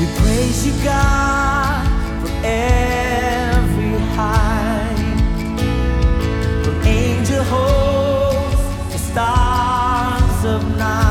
We praise you, God, from every height, from angel hosts to stars of night.